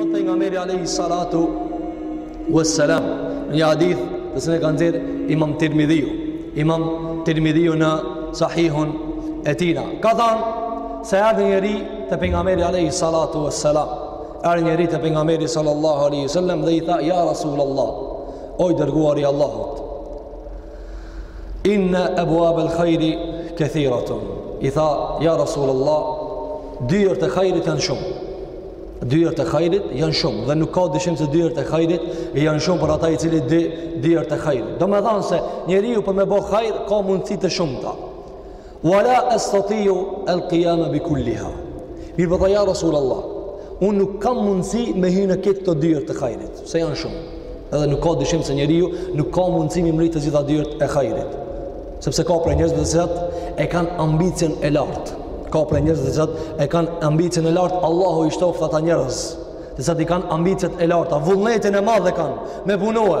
Thotë pejgamberi Alejhi Salatu Veselam Në një hadith të cilin e ka nxjerrë Imam Tirmidhiu Imam Tirmidhiu në Sahihun e tina Ka thanë Se erdh njëri te pejgamberi Alejhi Salatu Veselam Erdh njëri te pejgamberi Sallallahu Alejhi ve Sallam Dhe i tha Ja Rasul Allah O i dërguari i Allahut Inna abwab al-khair kathiratun. I tha ja Rasulullah, dyert e hajrit janë shumë. Dyert e hajrit janë shumë dhe nuk ka dyshim se dyert e hajrit janë shumë për ata i cili di dyert e hajrit. Domethënë se njeriu për me bo hajr ka mundësi të shumta. Wala astati'u al-qiyama bi kulliha. Mirëpo tha ja Rasul Allah, unë nuk kam mundësi me hyrë në krejt këto dyer të hajrit, se janë shumë. Edhe nuk ka dyshim se njeriu nuk ka mundësi m'i mrri të gjitha dyert e hajrit. Sepse ka prej njerëzve të cilat e kanë ambicien e lartë. Ka prej njerëz të cilat e kanë ambicien e lartë, Allahu i shtoftë ata njerëz. Të cilat i kanë ambiciet e larta, vullnetin e madh e kanë me punue.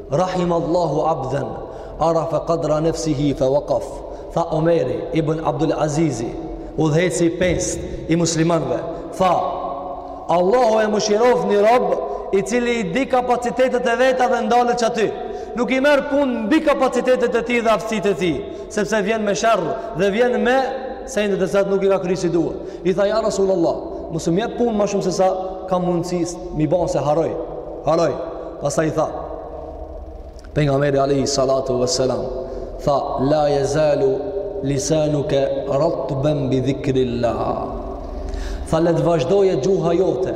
Rahim Allahu abden, arafe qadra nefsihi fe wakaf, tha Omeri, ibn Abdul Azizi, udhëheqësi i pestë i muslimanve, tha, Allahu e mëshiroftë një rob, i cili i di kapacitetet e veta dhe ndalet qaty, nuk i merr punë mbi kapacitetet e tij dhe aftësitë e tij, sepse vjen me sherr dhe vjen me sende të cilat nuk i ka kry si duhet. I tha, ja Rasulullah, mos më jep punë ma shumë se sa kam mundësi m'i ba, se harroj, Harroj, pastaj i tha pejgamberi alejhi salatu ve selam, tha, la jezalu lisanuke ratben bi dhikrilah. Tha, le të vazhdoje gjuha jote,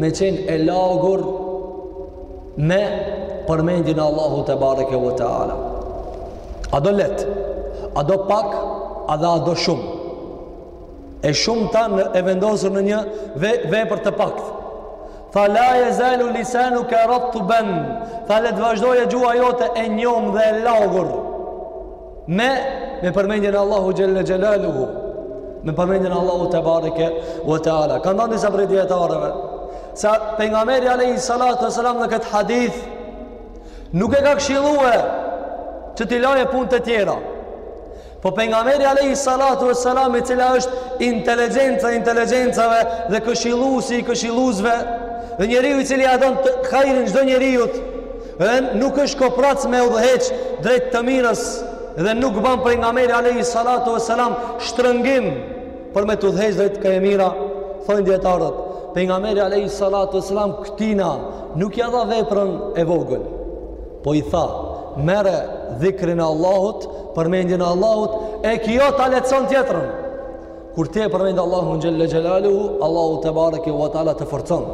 me qenë e lagur me përmendjen e Allahu tebareke ve teala. A do lehtë, a do pak, edhe a do shumë. E shumta e vendosur në një vepër të paktë. Tha la yazalu lisanuka ratban. Tha le të vazhdojë gjuha jote e njomë dhe e lagur. Me me përmendjen e Allahu xhelle xhelaluhu. Me përmendjen e Allahu te bareke ve teala. Kanë thanë disa prej dijetarëve se pejgamberi alayhi salatu wasalam në këtë hadith nuk e ka këshilluar që t'i laje punët e tjera. Po pejgamberi alaihi salatu vesselam i cili është inteligjenca e inteligjencave dhe këshilluesi i këshilluesve dhe njeriu i cili ia don të hajrin çdo njeriu dhe nuk është koprac me udhëheq drejt të mirës dhe nuk ban pejgamberi alaihi salatu vesselam shtrëngim për me të udhëheq drejt ka e mira thonë dijetarët pejgamberi alaihi salatu vesselam këtina nuk ia dha veprën e vogël Po i tha, mere dhikrin e Allahut, përmendjen e Allahut, e kjo ta lehtëson tjetrën. Kur ti e përmend Allahun xhelle xhelaluhu, Allahu tebareke ve teala të forcon.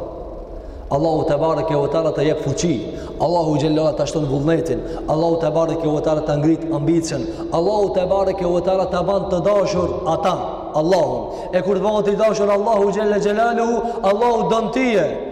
Allahu tebareke ve teala të jep fuqi. Allahu xhelle ta shton vullnetin. Allahu tebareke ve teala ta ngrit ambicien. Allahu tebareke ve teala ta ban të dashur ata. Allahu. E kur të ban të dashur Allahu xhelle xhelaluhu, Allahu don tije.